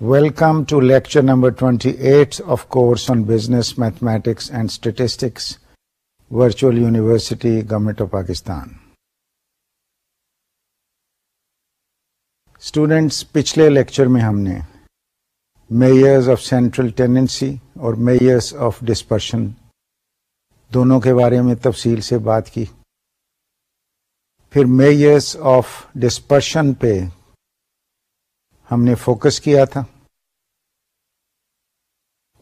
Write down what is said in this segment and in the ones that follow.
Welcome to lecture number 28 of course on Business, Mathematics and Statistics, Virtual University, Government of Pakistan. Students پچھلے lecture میں ہم نے measures of central tendency اور measures of dispersion دونوں کے بارے میں تفصیل سے بات کی پھر میئرس آف ڈسپرشن پہ ہم نے فوکس کیا تھا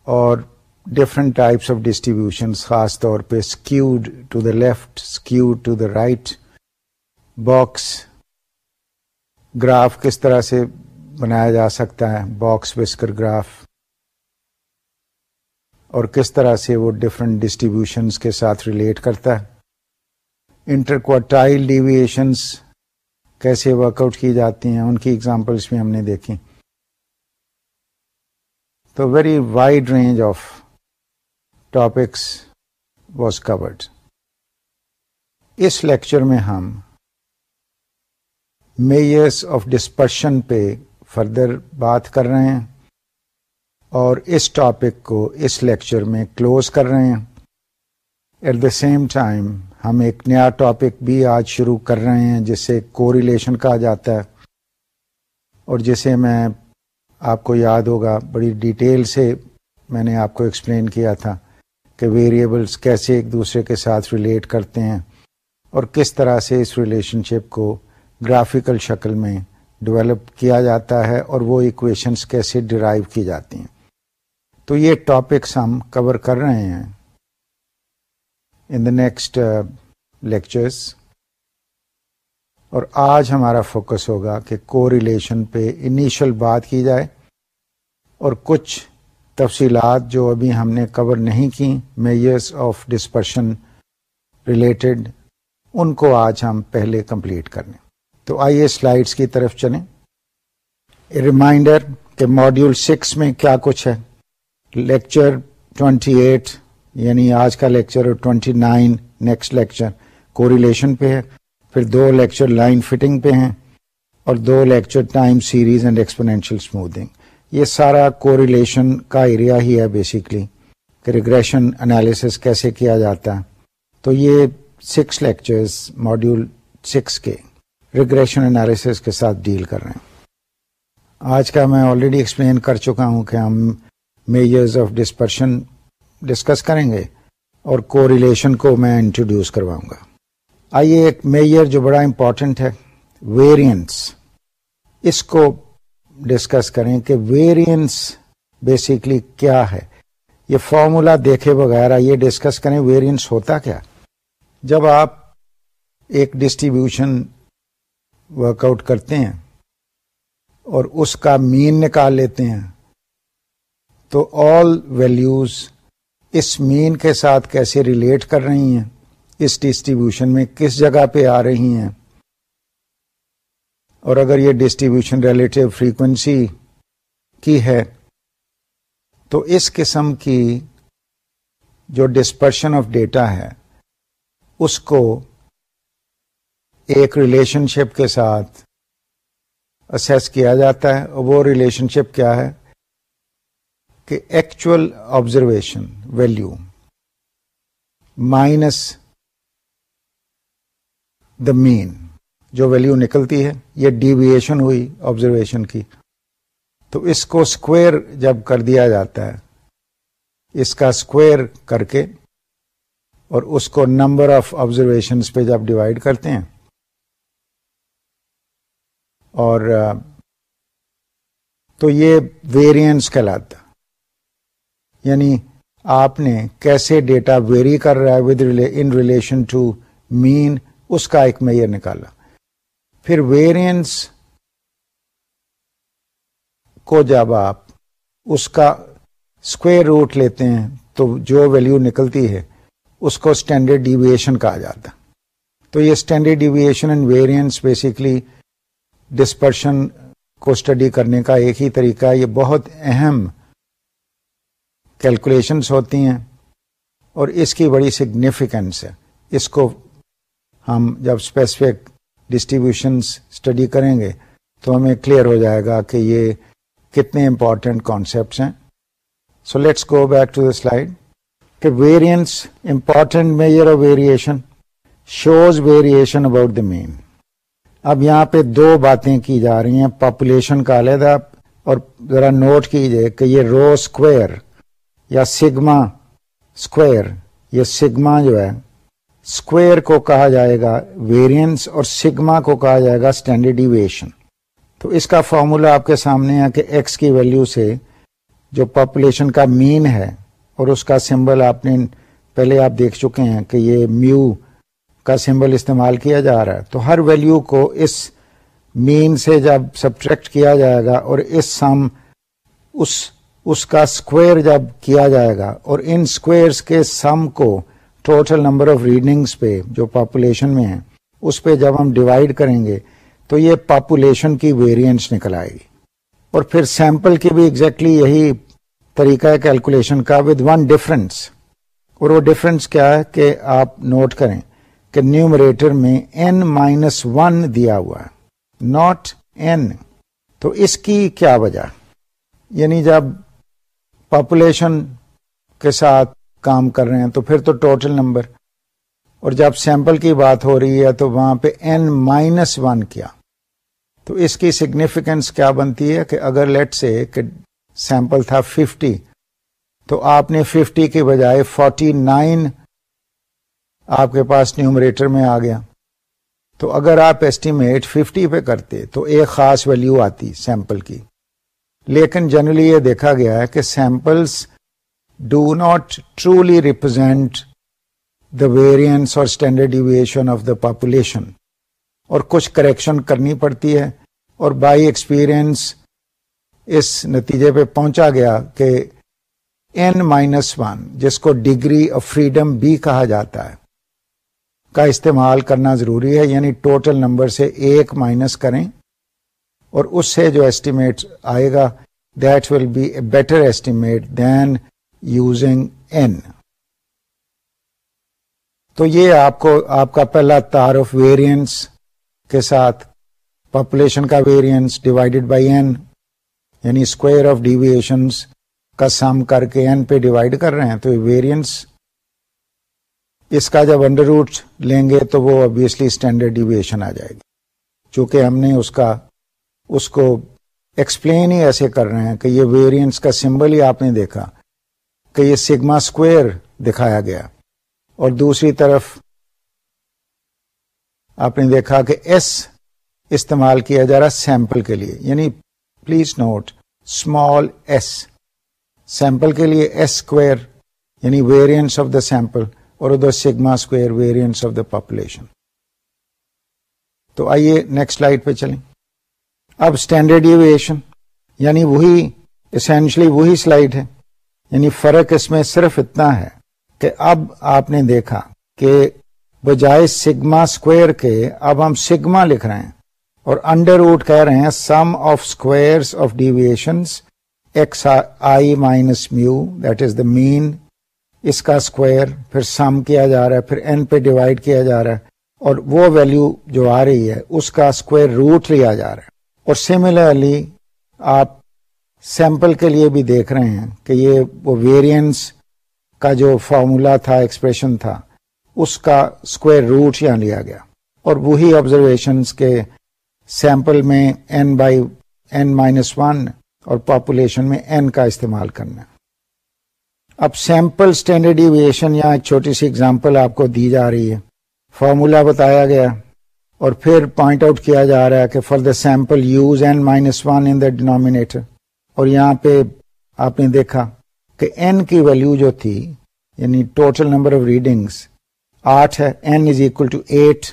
اور ڈفرنٹ ٹائپس آف ڈسٹریبیوشن خاص طور پہ skewed to the left skewed to the right box graph کس طرح سے بنایا جا سکتا ہے باکس وسکر گراف اور کس طرح سے وہ ڈفرنٹ ڈسٹریبیوشنس کے ساتھ ریلیٹ کرتا ہے انٹرکوٹائل ڈیویشنس کیسے ورک آؤٹ کی جاتی ہیں، ان کی ایگزامپلس بھی ہم نے دیکھی۔ تو very wide range of topics was covered us lecture میں ہم میئرس آف ڈسپرشن پہ فردر بات کر رہے ہیں اور اس ٹاپک کو اس لیکچر میں کلوز کر رہے ہیں۔ ایٹ دا سیم ٹائم ہم ایک نیا ٹاپک بھی آج شروع کر رہے ہیں جسے کو ریلیشن کہا جاتا ہے اور جسے میں آپ کو یاد ہوگا، بڑی ڈیٹیل سے میں نے آپ کو ایکسپلین کیا تھا کہ ویریبلس کیسے ایک دوسرے کے ساتھ ریلیٹ کرتے ہیں اور کس طرح سے اس ریلیشن شپ کو گرافیکل شکل میں ڈیولپ کیا جاتا ہے اور وہ ایکویشنس کیسے ڈرائیو کی جاتی ہیں۔ تو یہ ٹاپکس ہم کور کر رہے ہیں۔ ان دا نیکسٹ لیکچرس اور آج ہمارا فوکس ہوگا کہ کو ریلیشن پہ انیشل بات کی جائے اور کچھ تفصیلات جو ابھی ہم نے کور نہیں کی میئرس آف ڈسپرشن ریلیٹڈ ان کو آج ہم پہلے کمپلیٹ کرنے۔ تو آئیے سلائڈس کی طرف چلیں۔ ریمائنڈر کہ ماڈیول سکس میں کیا کچھ ہے۔ لیکچر ٹوینٹی ایٹ یعنی آج کا لیکچر اور ٹوینٹی نائن نیکسٹ لیکچر کو ریلیشن پہ ہے۔ پھر دو لیکچر لائن فٹنگ پہ ہیں اور دو lecture time series and exponential smoothing یہ سارا کو ریلیشن کا ایریا ہی ہے بیسکلی کہ ریگریشن انالیس کیسے کیا جاتا ہے۔ تو یہ سکس لیکچرز ماڈیول سکس کے ریگریشن انالیس کے ساتھ ڈیل کر رہے ہیں۔ آج کا میں آلریڈی ایکسپلین کر چکا ہوں کہ ہم میجرز آف ڈسپرشن ڈسکس کریں گے اور کو ریلیشن کو میں انٹروڈیوس کرواؤں گا۔ آئیے ایک میجر جو بڑا امپورٹنٹ ہے ویریئنس اس کو ڈسکس کریں کہ ویریئنس بیسکلی کیا ہے؟ یہ فارمولا دیکھے بغیر یہ ڈسکس کریں ویریئنس ہوتا کیا؟ جب آپ ایک ڈسٹریبیوشن ورک آؤٹ کرتے ہیں اور اس کا مین نکال لیتے ہیں، تو آل ویلیوز اس مین کے ساتھ کیسے ریلیٹ کر رہی ہیں؟ اس ڈسٹریبیوشن میں کس جگہ پہ آ رہی ہیں؟ اور اگر یہ ڈسٹریبیوشن ریلیٹو فریکوینسی کی ہے، تو اس قسم کی جو ڈسپرشن آف ڈیٹا ہے، اس کو ایک ریلیشن شپ کے ساتھ اسیس کیا جاتا ہے۔ اور وہ ریلیشن شپ کیا ہے؟ کہ actual observation value minus the mean جو ویلو نکلتی ہے، یہ ڈیویشن ہوئی آبزرویشن کی۔ تو اس کو اسکوئر جب کر دیا جاتا ہے، اس کا اسکوئر کر کے اور اس کو نمبر آف آبزرویشن پہ جب ڈیوائڈ کرتے ہیں، اور تو یہ ویریئنس کہلاتا۔ یعنی آپ نے کیسے ڈیٹا ویری کر رہا ہے with in relation to mean اس کا ایک میئر نکالا۔ پھر ویریئنس کو جب آپ اس کا اسکوئر روٹ لیتے ہیں، تو جو ویلو نکلتی ہے، اس کو اسٹینڈرڈ ڈیویشن کہا جاتا۔ تو یہ standard deviation and variance basically dispersion کو اسٹڈی کرنے کا ایک ہی طریقہ یہ بہت اہم کیلکولیشنس ہوتی ہیں اور اس کی بڑی سگنیفیکینس ہے۔ اس کو ہم جب اسپیسیفک ڈسٹریبیوشنس اسٹڈی کریں گے تو ہمیں کلیئر ہو جائے گا کہ یہ کتنے امپورٹنٹ کانسیپٹس ہیں۔ So let's go back to the slide کہ variance important measure of variation shows variation about the mean اب یہاں پہ دو باتیں کی جا رہی ہیں۔ پاپولیشن کا علیحدہ اور ذرا نوٹ کیجیے کہ یہ رو اسکوئر یا سگما اسکوئر یہ سگما جو ہے اسکوئر کو کہا جائے گا ویریئنس اور سگما کو کہا جائے گا اسٹینڈرڈ ایویشن تو اس کا فارمولا آپ کے سامنے ہے کہ ایکس کی ویلیو سے جو پاپولیشن کا مین ہے اور اس کا سمبل آپ نے پہلے آپ دیکھ چکے ہیں کہ یہ میو کا سمبل استعمال کیا جا رہا ہے۔ تو ہر ویلیو کو اس مین سے جب سبٹریکٹ کیا جائے گا اور اس سم اس اس کا اسکوئر جب کیا جائے گا اور ان اسکوئرس کے سم کو ٹوٹل نمبر آف ریڈنگس پہ جو پاپولیشن میں ہے اس پہ جب ہم ڈیوائڈ کریں گے تو یہ پاپولیشن کی ویریئنس نکل آئے گی۔ اور پھر سیمپل کی بھی ایگزیکٹلی exactly یہی طریقہ ہے کیلکولیشن کا ود ون ڈفرنس اور وہ ڈفرنس کیا ہے کہ آپ نوٹ کریں کہ نیومریٹر میں این مائنس ون دیا ہوا ہے ناٹ این تو اس کی کیا وجہ؟ یعنی جب پاپولیشن کے ساتھ کام کر رہے ہیں، تو پھر تو ٹوٹل نمبر اور جب سیمپل کی بات ہو رہی ہے، تو وہاں پہ این مائنس ون کیا۔ تو اس کی سگنیفیکینس کیا بنتی ہے کہ اگر لیٹ سے کہ سیمپل تھا ففٹی تو آپ نے ففٹی کے بجائے فورٹی نائن آپ کے پاس نیومریٹر میں آ گیا۔ تو اگر آپ ایسٹیمیٹ ففٹی پہ کرتے، تو ایک خاص ویلو آتی سیمپل کی۔ لیکن جنرلی یہ دیکھا گیا ہے کہ samples do not truly represent the variance اور standard deviation of the population اور کچھ کریکشن کرنی پڑتی ہے اور بائی ایکسپیرئنس اس نتیجے پہ پہنچا گیا کہ این مائنس ون جس کو ڈگری آف فریڈم بھی کہا جاتا ہے، کا استعمال کرنا ضروری ہے یعنی ٹوٹل نمبر سے ایک مائنس کریں اور اس سے جو ایسٹیمیٹ آئے گا that will be a better estimate than using n تو یہ آپ کو آپ کا پہلا تار آف ویریئنس کے ساتھ پاپولیشن کا ویریئنس ڈیوائڈیڈ بائی این یعنی اسکوئر آف ڈیویشنس کا سم کر کے این پہ ڈیوائڈ کر رہے ہیں، تو ویریئنس اس کا جب انڈر روٹ لیں گے تو وہ ابویسلی اسٹینڈرڈ ڈیویشن آ جائے گی۔ چونکہ ہم نے اس کا اس کو ایکسپلین ہی ایسے کر رہے ہیں کہ یہ ویریئنس کا سمبل ہی آپ نے دیکھا۔ کہ یہ سگما اسکوئر دکھایا گیا۔ اور دوسری طرف آپ نے دیکھا کہ ایس استعمال کیا جا رہا سیمپل کے لیے۔ یعنی please note small s. Sample کے لیے ایس اسکوئر یعنی ویریئنس آف دا سیمپل اور ادھر sigma square variance of the population تو آئیے نیکسٹ لائٹ پہ چلیں۔ اب اسٹینڈرڈ ایویشن یعنی وہی اسینشلی وہی سلائڈ ہے۔ یعنی فرق اس میں صرف اتنا ہے کہ اب آپ نے دیکھا کہ بجائے سگما اسکوئر کے اب ہم سگما لکھ رہے ہیں اور انڈر روٹ کہہ رہے ہیں sum of square of deviations x i minus mu that is the mean اس کا اسکوائر پھر سم کیا جا رہا ہے پھر این پہ ڈیوائڈ کیا جا رہا ہے اور وہ ویلو جو آ رہی ہے اس کا اسکوائر روٹ لیا جا رہا ہے اور سملرلی آپ سیمپل کے لیے بھی دیکھ رہے ہیں کہ یہ وہ ویریئنس کا جو فارمولا تھا ایکسپریشن تھا، اس کا اسکوائر روٹ یہاں لیا گیا۔ اور وہی آبزرویشن کے سیمپل میں n by n minus one اور پاپولیشن میں این کا استعمال کرنا۔ اب سیمپل اسٹینڈرڈ ایویشن یا ایک چھوٹی سی اگزامپل آپ کو دی جا رہی ہے۔ فارمولا بتایا گیا اور پھر پوائنٹ آؤٹ کیا جا رہا ہے کہ for the sample use n minus one in the denominator اور یہاں پہ آپ نے دیکھا کہ این کی ویلو جو تھی یعنی ٹوٹل نمبر آف ریڈنگس آٹھ ہے n is equal to eight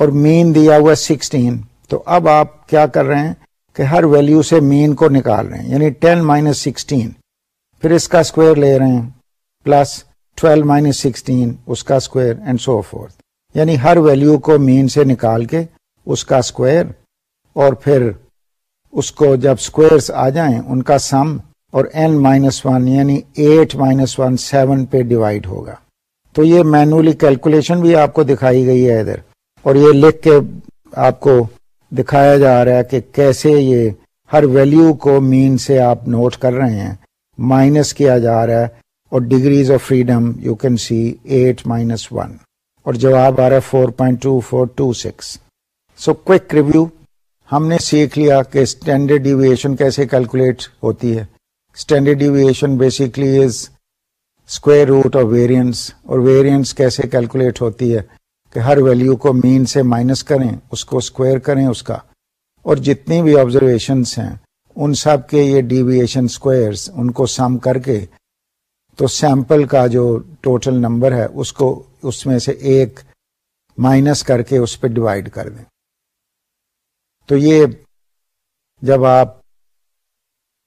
اور مین دیا ہوا سکسٹین تو اب آپ کیا کر رہے ہیں کہ ہر ویلو سے مین کو نکال رہے ہیں یعنی ٹین مائنس سکسٹین پھر اس کا اسکوئر لے رہے ہیں پلس ٹویلو مائنس سکسٹین اس کا اسکوئر اینڈ سو فورتھ یعنی ہر ویلو کو مین سے نکال کے اس کا اسکوئر اور پھر اس کو جب اسکوئرس آ جائیں، ان کا سم اور این مائنس ون یعنی ایٹ مائنس ون سیون پہ ڈیوائڈ ہوگا۔ تو یہ مینولی کیلکولیشن بھی آپ کو دکھائی گئی ہے ادھر۔ اور یہ لکھ کے آپ کو دکھایا جا رہا ہے کہ کیسے یہ ہر ویلیو کو مین سے آپ نوٹ کر رہے ہیں۔ مائنس کیا جا رہا ہے اور degrees of freedom you can see eight minus one اور جواب آ رہا ہے four point two four two six so quick review ہم نے سیکھ لیا کہ اسٹینڈرڈ ڈیویشن کیسے کیلکولیٹ ہوتی ہے۔ Standard deviation basically is square root of variance اور ویریئنس کیسے کیلکولیٹ ہوتی ہے کہ ہر ویلیو کو مین سے مائنس کریں، اس کو اسکوئر کریں اس کا۔ اور جتنی بھی آبزرویشنس ہیں، ان سب کے یہ ڈیویشن اسکوئرس ان کو سم کر کے، تو سیمپل کا جو ٹوٹل نمبر ہے، اس کو اس میں سے ایک مائنس کر کے اس پہ ڈیوائڈ کر دیں۔ تو یہ جب آپ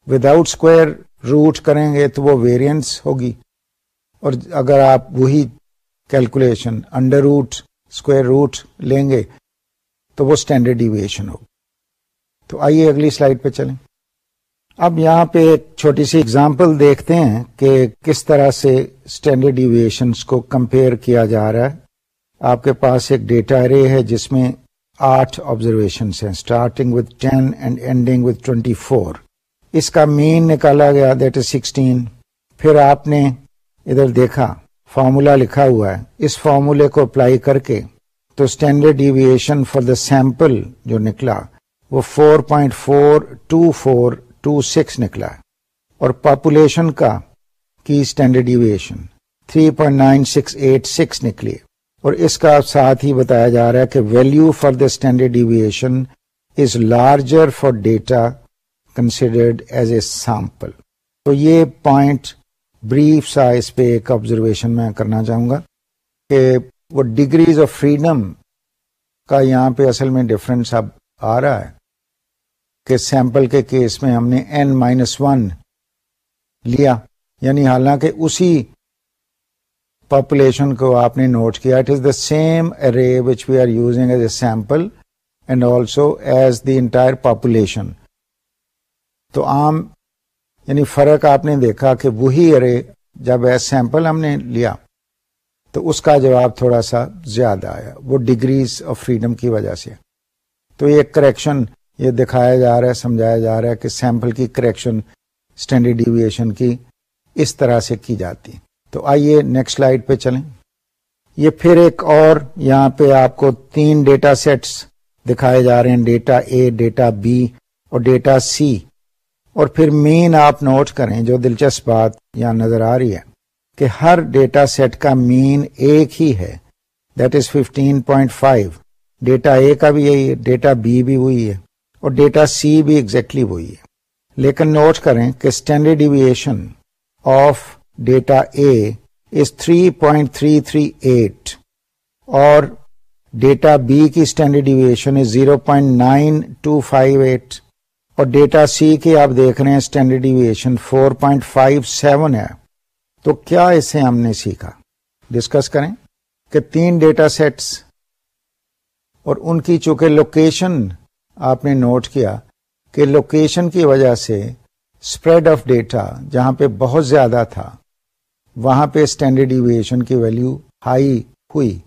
وداؤٹ اسکوئر روٹ کریں گے تو وہ ویریئنس ہوگی۔ اور اگر آپ وہی calculation under root square root لیں گے تو وہ اسٹینڈرڈ ڈیویشن ہوگی۔ تو آئیے اگلی سلائڈ پہ چلیں۔ اب یہاں پہ ایک چھوٹی سی اگزامپل دیکھتے ہیں کہ کس طرح سے اسٹینڈرڈ ڈیویشنس کو کمپیئر کیا جا رہا ہے۔ آپ کے پاس ایک ڈیٹا ارے ہے جس میں آٹھ آبزرویشن ہیں starting with ten and ending with twenty four اس کا مین نکالا گیا دیٹ از سکسٹین پھر آپ نے ادھر دیکھا فارمولا لکھا ہوا ہے۔ اس فارمولے کو اپلائی کر کے تو standard deviation for the sample جو نکلا، وہ four point four two four two six نکلا۔ اور پاپولیشن کا کی standard deviation three point nine six eight six نکلی۔ اور اس کا ساتھ ہی بتایا جا رہا ہے کہ value for the standard deviation is larger for data considered as a sample تو یہ پوائنٹ بریف سا اس پہ ایک آبزرویشن میں کرنا چاہوں گا کہ وہ ڈگریز آف فریڈم کا یہاں پہ اصل میں ڈفرنس اب آ رہا ہے کہ سیمپل کے کیس میں ہم نے این مائنس ون لیا یعنی حالانکہ اسی پاپولیشن کو آپ نے نوٹ کیا it is the same array which we are using as a sample and also as the entire population تو عام یعنی فرق آپ نے دیکھا کہ وہی ارے جب ایز سیمپل ہم نے لیا تو اس کا جواب تھوڑا سا زیادہ آیا، وہ ڈگریز آف فریڈم کی وجہ سے۔ تو یہ کریکشن یہ دکھایا جا رہا ہے، سمجھایا جا رہا ہے کہ سیمپل کی کریکشن اسٹینڈرڈ ڈیویشن کی اس طرح سے کی جاتی۔ تو آئیے نیکسٹ سلائڈ پہ چلیں۔ یہ پھر ایک اور یہاں پہ آپ کو تین ڈیٹا سیٹس دکھائے جا رہے ہیں ڈیٹا اے ڈیٹا بی اور ڈیٹا سی اور پھر مین آپ نوٹ کریں جو دلچسپ بات یہاں نظر آ رہی ہے کہ ہر ڈیٹا سیٹ کا مین ایک ہی ہے۔ That is fifteen point five data A کا بھی یہی ہے ڈیٹا بی بھی وہی ہے اور ڈیٹا سی بھی ایگزیکٹلی وہی ہے۔ لیکن نوٹ کریں کہ standard deviation of data A is 3.338 اور ڈیٹا بی کی اسٹینڈرڈ ڈیویشن از 0.9258 اور ڈیٹا سی کی آپ دیکھ رہے ہیں اسٹینڈرڈ ڈیویشن 4.57 ہے۔ تو کیا اسے ہم نے سیکھا؟ ڈسکس کریں کہ تین ڈیٹا سیٹس اور ان کی چونکہ لوکیشن آپ نے نوٹ کیا کہ لوکیشن کی وجہ سے اسپریڈ آف ڈیٹا جہاں پہ بہت زیادہ تھا وہاں پہ اسٹینڈرڈ ڈیویشن کی ویلو ہائی ہوئی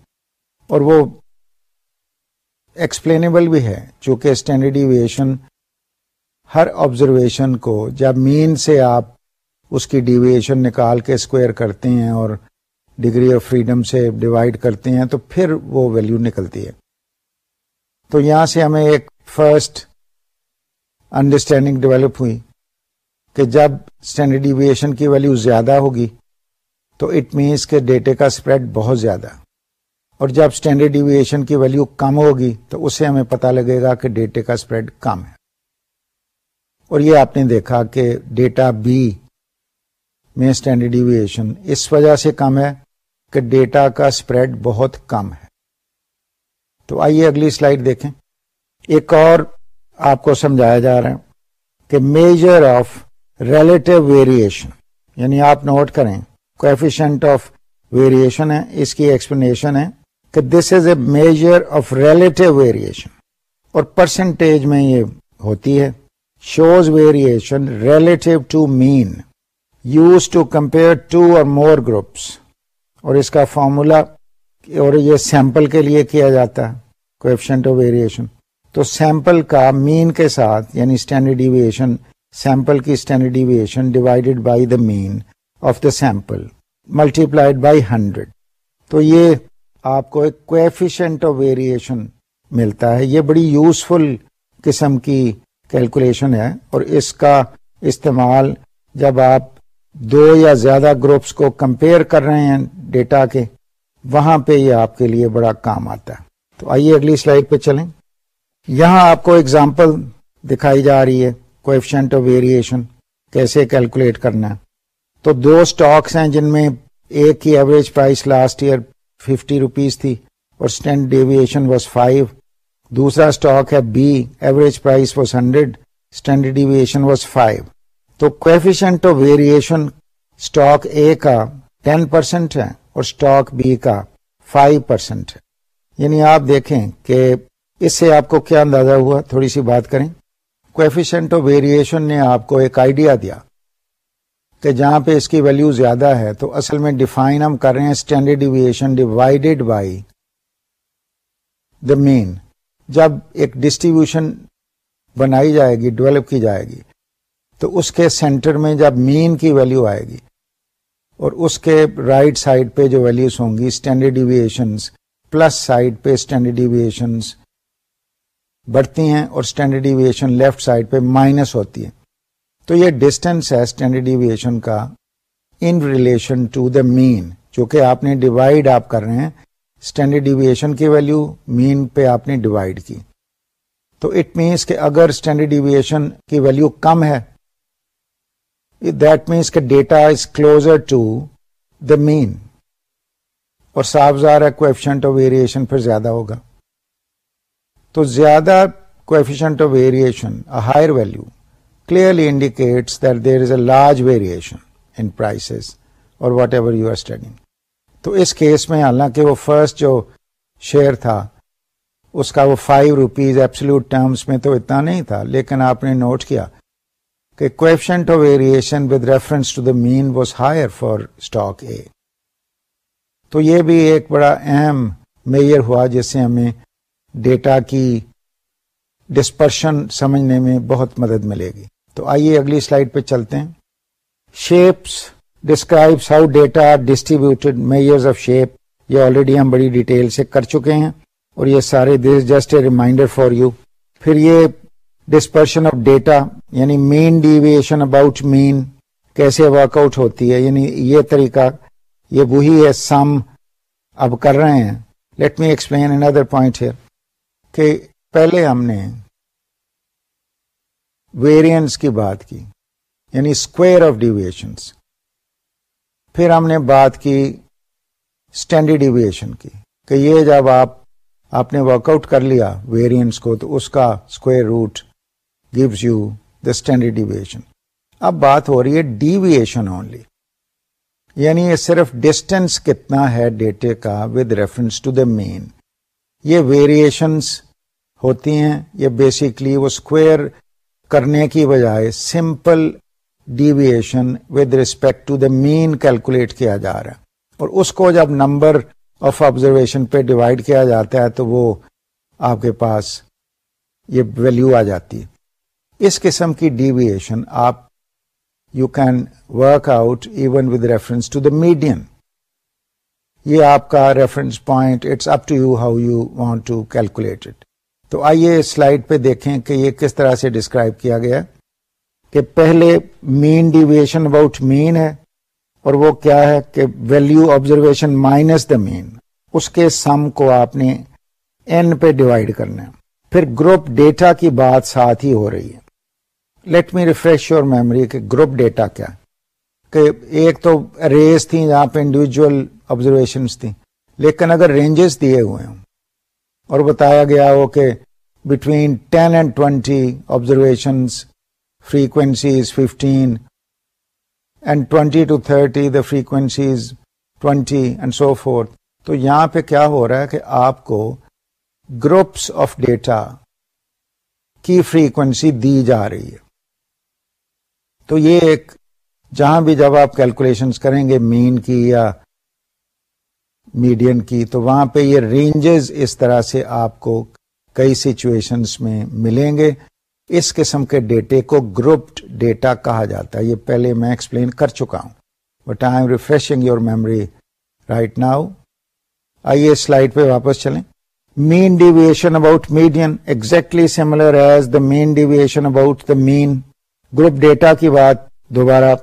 اور وہ ایکسپلینیبل بھی ہے چونکہ اسٹینڈرڈ ڈیویشن ہر آبزرویشن کو جب مین سے آپ اس کی ڈیویشن نکال کے اسکوائر کرتے ہیں اور ڈگری آف فریڈم سے ڈیوائڈ کرتے ہیں تو پھر وہ ویلو نکلتی ہے۔ تو یہاں سے ہمیں ایک فرسٹ انڈرسٹینڈنگ ڈیولپ ہوئی کہ جب اسٹینڈرڈ ڈیویشن کی ویلو زیادہ ہوگی تو اٹ مینس کہ ڈیٹے کا اسپریڈ بہت زیادہ اور جب اسٹینڈرڈ ڈیویشن کی ویلو کم ہوگی تو اسے ہمیں پتا لگے گا کہ ڈیٹے کا اسپریڈ کم ہے۔ اور یہ آپ نے دیکھا کہ ڈیٹا بی میں اسٹینڈرڈ ڈیویشن اس وجہ سے کم ہے کہ ڈیٹا کا اسپریڈ بہت کم ہے۔ تو آئیے اگلی سلائڈ دیکھیں۔ ایک اور آپ کو سمجھایا جا رہا ہے کہ میجر آف ریلیٹو ویریشن یعنی آپ نوٹ کریں کوفیشنٹ آف ویریشن ہے اس کی ایکسپلینیشن ہے کہ this is a measure of relative variation اور پرسنٹیج میں یہ ہوتی ہے shows variation relative to mean use to compare two or more groups اور اس کا فارمولا اور یہ سیمپل کے لیے کیا جاتا ہے کوفیشنٹ آف ویریشن تو سیمپل کا مین کے ساتھ یعنی اسٹینڈرڈ ڈیویشن سیمپل کی standard deviation divided by the mean of the sample multiplied by hundred تو یہ آپ کو ایک کوفیشنٹ آف ویریشن ملتا ہے۔ یہ بڑی یوزفل قسم کی کیلکولیشن ہے اور اس کا استعمال جب آپ دو یا زیادہ گروپس کو کمپیئر کر رہے ہیں ڈیٹا کے، وہاں پہ یہ آپ کے لیے بڑا کام آتا ہے۔ تو آئیے اگلی سلائڈ پہ چلیں۔ یہاں آپ کو اگزامپل دکھائی جا رہی ہے کوفیشنٹ آف ویریشن کیسے کیلکولیٹ کرنا ہے۔ تو دو سٹاکس ہیں جن میں ایک کی average price last year fifty rupees تھی اور اسٹینڈ ڈیویشن واز فائیو دوسرا اسٹاک ہے B average price was hundred standard deviation was five تو coefficient of variation stock A کا ٹین پرسینٹ ہے اور اسٹاک بی کا فائیو پرسینٹ ہے۔ یعنی آپ دیکھیں کہ اس سے آپ کو کیا اندازہ ہوا؟ تھوڑی سی بات کریں۔ کوفیشنٹ آف ویریشن نے آپ کو ایک آئیڈیا دیا۔ کہ جہاں پہ اس کی ویلو زیادہ ہے، تو اصل میں ڈیفائن ہم کر رہے ہیں standard deviation divided by the mean جب ایک ڈسٹریبیوشن بنائی جائے گی ڈیولپ کی جائے گی، تو اس کے سینٹر میں جب مین کی ویلو آئے گی، اور اس کے رائٹ right سائڈ پہ جو ویلوز ہوں گی اسٹینڈرڈ ڈیویشنس پلس سائڈ پہ اسٹینڈرڈ ڈیویشنس بڑھتی ہیں اور اسٹینڈرڈ ڈیویشن لیفٹ سائڈ پہ مائنس ہوتی ہے تو یہ ڈسٹینس ہے اسٹینڈرڈ ڈیویشن کا ان ریلیشن ٹو دا مین جو کہ آپ نے ڈیوائڈ آپ کر رہے ہیں اسٹینڈرڈ ڈیویشن کی ویلو مین پہ آپ نے ڈیوائڈ کی۔ تو اٹ مینس کہ اگر اسٹینڈرڈ ڈیویشن کی ویلو کم ہے دیٹ مینس کہ data is closer to the mean اور صاف ظاہر ہے کوفیشنٹ آف ویریشن پھر زیادہ ہوگا۔ تو زیادہ coefficient of variation higher value clearly indicates that there is a large variation in prices اور whatever you are studying تو اس کیس میں حالانکہ وہ فرسٹ جو شیئر تھا، اس کا وہ فائیو روپیز ایپسلوٹ ٹرمس میں تو اتنا نہیں تھا، لیکن آپ نے نوٹ کیا کہ coefficient of variation with reference to the mean was higher for stock A تو یہ بھی ایک بڑا اہم میئر ہوا جس سے ہمیں ڈیٹا کی ڈسپرشن سمجھنے میں بہت مدد ملے گی۔ تو آئیے اگلی سلائڈ پہ چلتے ہیں۔ Shapes describes how data distributed measures of shape یہ آلریڈی ہم بڑی ڈیٹیل سے کر چکے ہیں اور یہ سارے this just a reminder for you پھر یہ ڈسپرشن آف ڈیٹا یعنی مین ڈیویشن اباؤٹ مین کیسے ورک آؤٹ ہوتی ہے یعنی یہ طریقہ، یہ وہی ہے سم اب کر رہے ہیں۔ لیٹ می ایکسپلین اندر پوائنٹ ہے کہ پہلے ہم نے ویریئنس کی بات کی یعنی اسکوئر آف ڈیویشنس پھر ہم نے بات کی اسٹینڈرڈ ڈیویشن کی، کہ یہ جب آپ آپ نے ورک آؤٹ کر لیا ویریئنس کو، تو اس کا square root gives you the standard deviation اب بات ہو رہی ہے ڈیویشن اونلی یعنی یہ صرف ڈسٹینس کتنا ہے ڈیٹے کا with reference to the mean یہ ویریشنس ہوتی ہیں، یہ بیسکلی وہ اسکوئر کرنے کی بجائے simple deviation with respect to the mean calculate کیا جا رہا ہے۔ اور اس کو جب نمبر آف آبزرویشن پہ ڈیوائڈ کیا جاتا ہے تو وہ آپ کے پاس یہ ویلو آ جاتی ہے۔ اس قسم کی ڈیویشن آپ you can work out even with reference to the median یہ آپ کا reference point it's up to you how you want to calculate it تو آئیے سلائڈ پہ دیکھیں کہ یہ کس طرح سے ڈسکرائب کیا گیا کہ پہلے مین ڈیویشن اباؤٹ مین ہے اور وہ کیا ہے کہ value observation minus the mean, اس کے سم کو آپ نے این پہ ڈیوائڈ کرنا ہے۔ پھر گروپ ڈیٹا کی بات ساتھ ہی ہو رہی ہے۔ Let me refresh your memory کہ گروپ ڈیٹا کیا کہ ایک تو ریز تھی جہاں پہ انڈیویجل آبزرویشن تھیں، لیکن اگر رینجز دیے ہوئے ہوں اور بتایا گیا ہو کہ between ten and twenty observation frequencies fifteen and twenty to thirty the frequencies twenty and so forth تو یہاں پہ کیا ہو رہا ہے کہ آپ کو گروپس آف ڈیٹا کی فریکوینسی دی جا رہی ہے۔ تو یہ ایک جہاں بھی جب آپ کیلکولیشنز کریں گے مین کی یا میڈین کی، تو وہاں پہ یہ رینجز اس طرح سے آپ کو کئی سچویشنس میں ملیں گے۔ اس قسم کے ڈیٹے کو گروپڈ ڈیٹا کہا جاتا ہے۔ یہ پہلے میں ایکسپلین کر چکا ہوں۔ But I am refreshing your memory right now آئیے سلائڈ پہ واپس چلیں۔ Mean deviation about median exactly similar as the mean deviation about the mean group data کی بات دوبارہ۔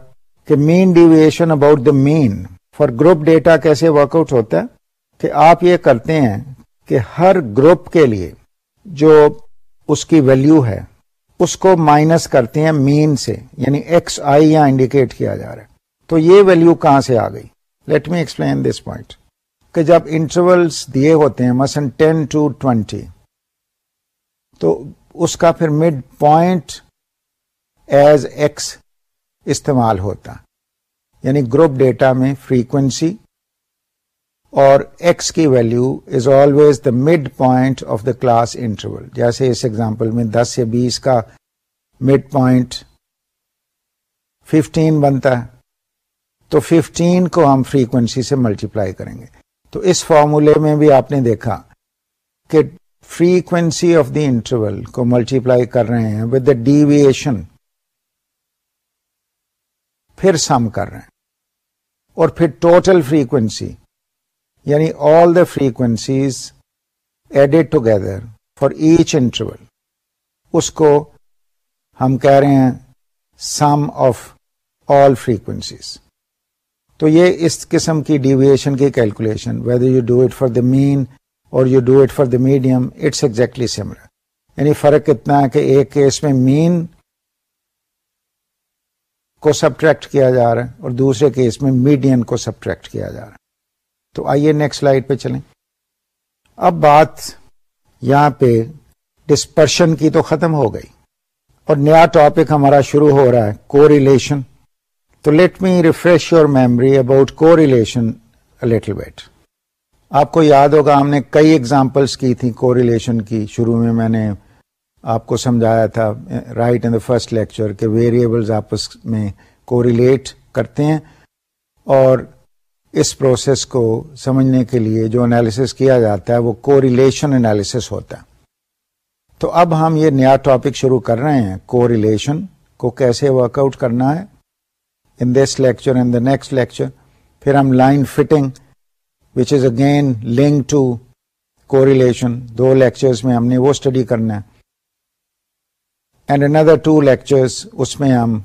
کہ mean deviation about the mean for group data کیسے work out ہوتا ہے کہ آپ یہ کرتے ہیں کہ ہر گروپ کے لیے جو اس کی ویلو ہے، اس کو مائنس کرتے ہیں مین سے یعنی ایکس آئی یا انڈیکیٹ کیا جا رہا ہے۔ تو یہ ویلو کہاں سے آ گئی؟ Let me explain this point کہ جب انٹرولس دیے ہوتے ہیں، مثلا ٹین ٹو ٹوینٹی، تو اس کا پھر مڈ پوائنٹ ایز ایکس استعمال ہوتا۔ یعنی گروپ ڈیٹا میں فریکوینسی اور ایکس کی value is always the mid point of the class interval. جیسے اس ایگزامپل میں دس سے بیس کا مڈ پوائنٹ ففٹین بنتا ہے، تو ففٹین کو ہم فریکوینسی سے ملٹیپلائی کریں گے۔ تو اس فارمولے میں بھی آپ نے دیکھا کہ فریکوینسی آف دی انٹرول کو ملٹیپلائی کر رہے ہیں ود دا ڈیویشن پھر سم کر رہے ہیں۔ اور پھر ٹوٹل فریکوینسی یعنی all the frequencies added together for each interval اس کو ہم کہہ رہے ہیں سم آف آل فریکوینسیز تو یہ اس قسم کی ڈیویشن کی calculation whether you do it for the mean اور you do it for the medium it's exactly similar یعنی فرق اتنا ہے کہ ایک کیس میں مین کو سبٹریکٹ کیا جا رہا ہے اور دوسرے کیس میں میڈین کو سبٹریکٹ کیا جا رہا ہے۔ تو آئیے نیکسٹ سلائڈ پہ چلیں۔ اب بات یہاں پہ ڈسپرشن کی تو ختم ہو گئی اور نیا ٹاپک ہمارا شروع ہو رہا ہے کو ریلیشن تو let me refresh your memory about correlation little bit آپ کو یاد ہوگا ہم نے کئی ایگزامپلس کی تھی کو ریلیشن کی، شروع میں میں نے آپ کو سمجھایا تھا right in the first lecture کہ ویریبلز آپس میں کو ریلیٹ کرتے ہیں اور اس پروسیس کو سمجھنے کے لیے جو انالیس کیا جاتا ہے وہ کو ریلیشن ہوتا ہے۔ تو اب ہم یہ نیا ٹاپک شروع کر رہے ہیں کو ریلیشن کو کیسے ورک آؤٹ کرنا ہے۔ In this lecture in the next lecture پھر ہم line fitting which is again link to correlation do lectures میں ہم نے وہ اسٹڈی کرنا ہے۔ اینڈ اندر ٹو لیکچرز اس میں ہم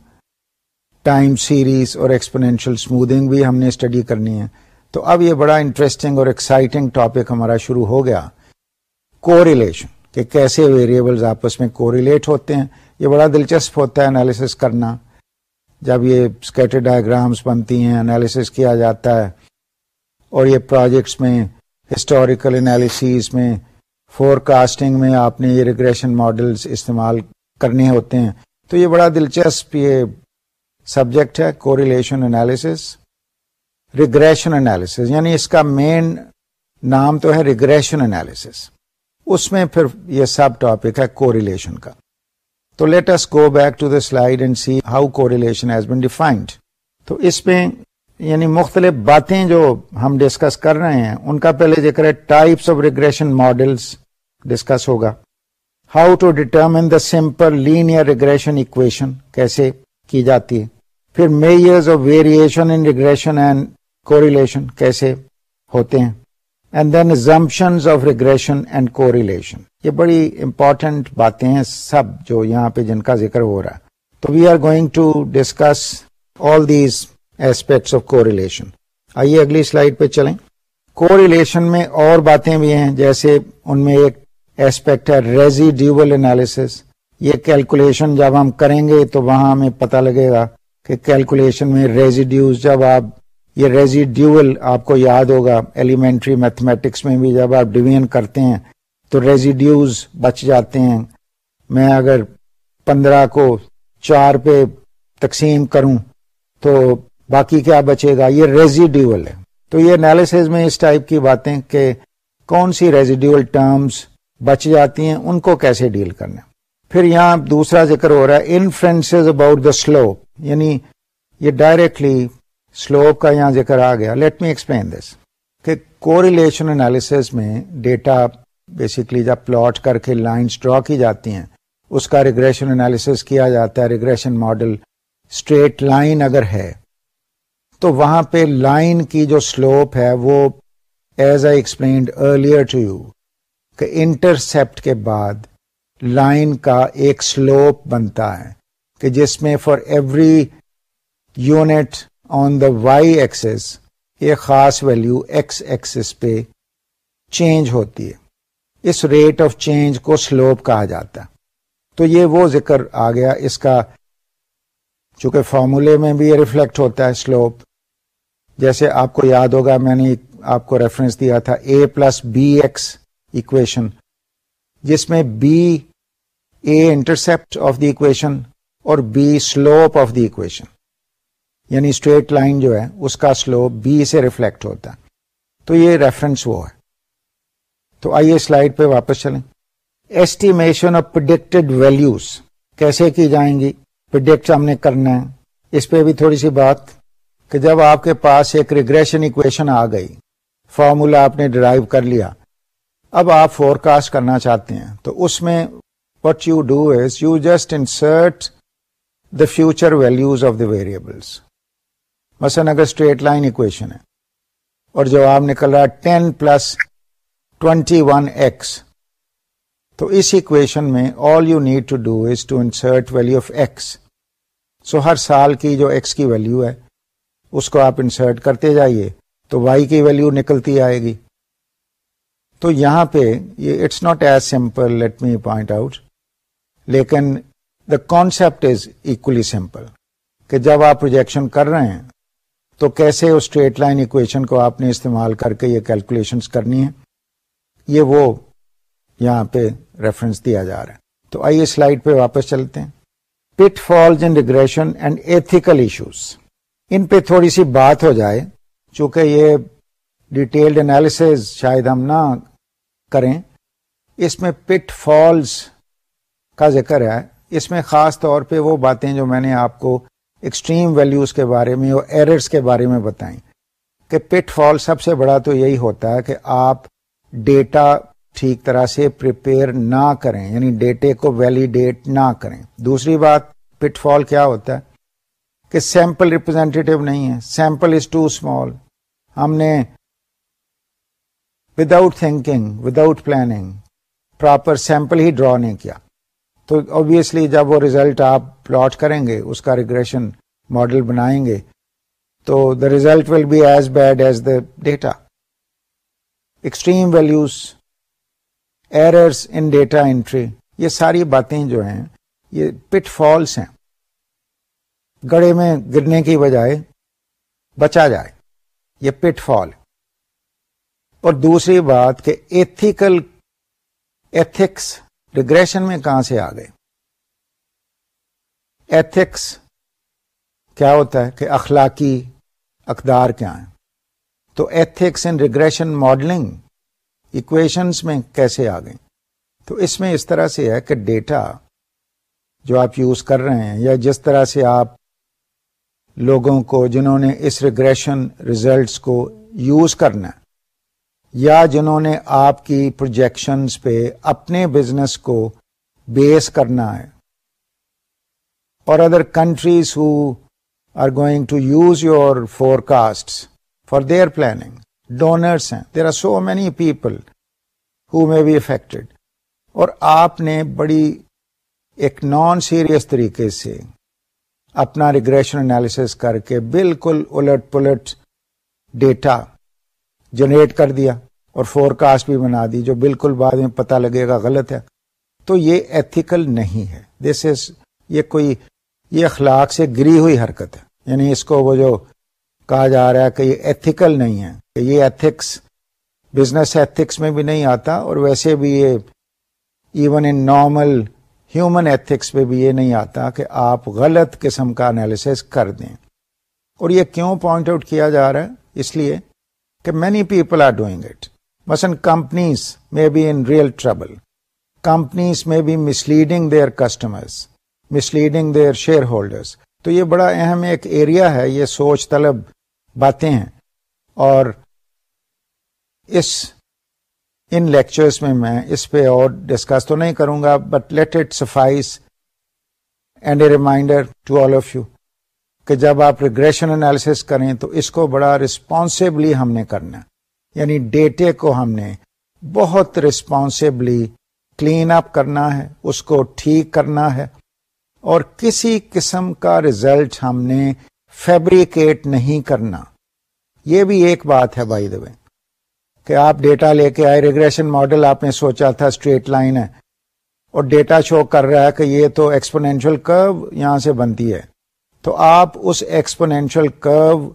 ٹائم سیریز اور ایکسپونینشیل اسموتھنگ بھی ہم نے اسٹڈی کرنی ہے تو اب یہ بڑا انٹرسٹنگ اور ایکسائٹنگ ٹاپک ہمارا شروع ہو گیا کو ریلیشن کہ کیسے ویریبلز آپس میں کو ریلیٹ ہوتے ہیں یہ بڑا دلچسپ ہوتا ہے انالیس کرنا جب یہ اسکیٹر ڈائگرامس بنتی ہیں انالیس کیا جاتا ہے اور یہ پروجیکٹس میں ہسٹوریکل انالیسیز میں فور کاسٹنگ میں آپ نے یہ ریگریشن ماڈلس استعمال کرنے ہوتے ہیں۔ تو یہ بڑا دلچسپ یہ سبجیکٹ ہے correlation analysis regression analysis یعنی اس کا مین نام تو ہے ریگریشن انالیس اس میں پھر یہ سب ٹاپک ہے کو ریلیشن کا۔ تو let's go back to the slide and see how correlation has been defined تو اس میں یعنی مختلف باتیں جو ہم ڈسکس کر رہے ہیں، ان کا پہلے ذکر ہے types of regression models discuss ہوگا۔ How to determine the simple linear regression equation کیسے کی جاتی ہے؟ پھر measures of variation in regression and correlation کیسے ہوتے ہیں؟ And then assumptions of regression and correlation یہ بڑی امپورٹنٹ باتیں ہیں سب جو یہاں پہ جن کا ذکر ہو رہا ہے۔ تو we are going to discuss all these aspects of correlation آئیے اگلی سلائڈ پہ چلیں۔ کو ریلیشن میں اور باتیں بھی ہیں، جیسے ان میں ایک ایسپیکٹ ہے ریزی ڈیول انالیس یہ کیلکولیشن جب ہم کریں گے تو وہاں ہمیں پتہ لگے گا کہ کیلکولیشن میں ریزیڈیوز جب آپ یہ ریزیڈیول آپ کو یاد ہوگا ایلیمنٹری میتھمیٹکس میں بھی جب آپ ڈویژن کرتے ہیں، تو ریزیڈیوز بچ جاتے ہیں۔ میں اگر پندرہ کو چار پہ تقسیم کروں تو باقی کیا بچے گا؟ یہ ریزیڈیول ہے۔ تو یہ انالیس میں اس ٹائپ کی باتیں کہ کون سی ریزیڈیول ٹرمز بچ جاتی ہیں، ان کو کیسے ڈیل کرنا پھر یہاں دوسرا ذکر ہو رہا ہے انفلوئنس اباؤٹ دا سلوپ یعنی یہ ڈائریکٹلی سلوپ کا یہاں ذکر آ گیا. لیٹ می ایکسپلین دس کہ کو ریلیشن انالیس میں ڈیٹا بیسکلی جب پلاٹ کر کے لائنس ڈرا کی جاتی ہیں، اس کا ریگریشن انالیس کیا جاتا ہے ریگریشن ماڈل اسٹریٹ لائن اگر ہے، تو وہاں پہ لائن کی جو سلوپ ہے، وہ as I explained earlier to you کہ انٹرسپٹ کے بعد لائن کا ایک سلوپ بنتا ہے کہ جس میں for every unit on the Y axis ایک خاص ویلو ایکس ایکسس پہ چینج ہوتی ہے۔ اس ریٹ آف چینج کو سلوپ کہا جاتا ہے۔ تو یہ وہ ذکر آ گیا۔ اس کا چونکہ فارمولے میں بھی یہ ریفلیکٹ ہوتا ہے سلوپ جیسے آپ کو یاد ہوگا، میں نے آپ کو ریفرنس دیا تھا A plus B X equation جس میں B A intercept of the equation اور B slope of the equation یعنی اسٹریٹ لائن جو ہے، اس کا سلوپ بی سے ریفلیکٹ ہوتا ہے۔ تو یہ ریفرنس وہ ہے۔ تو آئیے سلائڈ پہ واپس چلیں۔ ایسٹیمیشن آف پرڈکٹیڈ ویلوز کیسے کی جائیں گی؟ پرڈکٹ ہم نے کرنا ہے۔ اس پہ بھی تھوڑی سی بات کہ جب آپ کے پاس ایک ریگریشن اکویشن آ گئی فارمولا آپ نے ڈرائیو کر لیا اب آپ فور کاسٹ کرنا چاہتے ہیں، تو اس میں what you do is you just insert the future values of the variables مثلاً اگر اسٹریٹ لائن اکویشن ہے، اور جواب نکل رہا ten plus twenty one X تو اس اکویشن میں all you need to do is to insert value of X so ہر سال کی جو ایکس کی ویلو ہے، اس کو آپ انسرٹ کرتے جائیے، تو وائی کی ویلو نکلتی آئے گی۔ تو یہاں پہ یہ it's not as simple let me point out لیکن the concept is equally simple کہ جب آپ پروجیکشن کر رہے ہیں، تو کیسے اس اسٹریٹ لائن اکویشن کو آپ نے استعمال کر کے یہ کیلکولیشن کرنی ہے یہ وہ یہاں پہ ریفرنس دیا جا رہا ہے۔ تو آئیے سلائڈ پہ واپس چلتے ہیں۔ Pitfalls in regression and ethical issues ان پہ تھوڑی سی بات ہو جائے، چونکہ یہ ڈیٹیلڈ انالیس شاید ہم نہ کریں، اس میں پٹ فالز کا ذکر ہے۔ اس میں خاص طور پہ وہ باتیں جو میں نے آپ کو ایکسٹریم ویلیوز کے بارے میں اور ایررز کے بارے میں بتائیں۔ کہ پٹ فال سب سے بڑا تو یہی ہوتا ہے کہ آپ ڈیٹا ٹھیک طرح سے پریپیئر نہ کریں یعنی ڈیٹے کو ویلیڈیٹ نہ کریں۔ دوسری بات، پٹ فال کیا ہوتا ہے؟ کہ سیمپل ریپرزینٹیو نہیں ہے۔ سیمپل از ٹو اسمال ہم نے without thinking without planning proper sample ہی ڈرا نہیں کیا۔ تو obviously جب وہ ریزلٹ آپ پلاٹ کریں گے، اس کا ریگریشن ماڈل بنائیں گے، تو the result will be as bad as the data extreme values errors in data entry یہ ساری باتیں جو ہیں، یہ پٹ فالس ہیں۔ گڑے میں گرنے کی بجائے بچا جائے، یہ پٹ فال اور دوسری بات کہ ایتھیکل ایتھکس ریگریشن میں کہاں سے آ گئے؟ ایتھکس کیا ہوتا ہے کہ اخلاقی اقدار کیا ہیں؟ تو ethics in regression modelling equations میں کیسے آ گئے؟ تو اس میں اس طرح سے ہے کہ ڈیٹا جو آپ یوز کر رہے ہیں یا جس طرح سے آپ لوگوں کو جنہوں نے اس ریگریشن ریزلٹس کو یوز کرنا ہے یا جنہوں نے آپ کی پروجیکشنز پہ اپنے بزنس کو بیس کرنا ہے۔ اور other countries who are going to use your forecast for their planning donors ہیں۔ There are so many people who may be affected اور آپ نے بڑی ایک نان سیریس طریقے سے اپنا ریگریشن انالیس کر کے بالکل الٹ پلٹ ڈیٹا جنریٹ کر دیا اور فور کاسٹ بھی بنا دی، جو بالکل بعد میں پتا لگے گا غلط ہے۔ تو یہ ایتھیکل نہیں ہے۔ دس از یہ کوئی، یہ اخلاق سے گری ہوئی حرکت ہے۔ یعنی اس کو وہ جو کہا جا رہا ہے کہ یہ ایتھیکل نہیں ہے، کہ یہ ایتھکس بزنس ایتھکس میں بھی نہیں آتا اور ویسے بھی یہ even in normal human ethics میں بھی یہ نہیں آتا کہ آپ غلط قسم کا انالیس کر دیں۔ اور یہ کیوں پوائنٹ آؤٹ کیا جا رہا ہے؟ اس لیے کہ many people are doing it مثلاً کمپنیز میں be in real trouble companies میں be misleading their customers misleading their shareholders تو یہ بڑا اہم ایک ایریا ہے، یہ سوچ طلب باتیں ہیں۔ اور اس، ان لیکچرس میں میں اس پہ اور ڈسکس تو نہیں کروں گا but let it suffice and a reminder to all of you کہ جب آپ ریگریشن انالیس کریں تو اس کو بڑا ریسپانسبلی ہم نے کرنا یعنی ڈیٹے کو ہم نے بہت ریسپانسبلی کلین اپ کرنا ہے، اس کو ٹھیک کرنا ہے۔ اور کسی قسم کا ریزلٹ ہم نے فیبریکیٹ نہیں کرنا۔ یہ بھی ایک بات ہے بائی وے کہ آپ ڈیٹا لے کے آئے۔ ریگریشن ماڈل آپ نے سوچا تھا اسٹریٹ لائن ہے۔ اور ڈیٹا شو کر رہا ہے کہ یہ تو ایکسپونینشل کرو یہاں سے بنتی ہے۔ تو آپ اس ایکسپونینشل کرو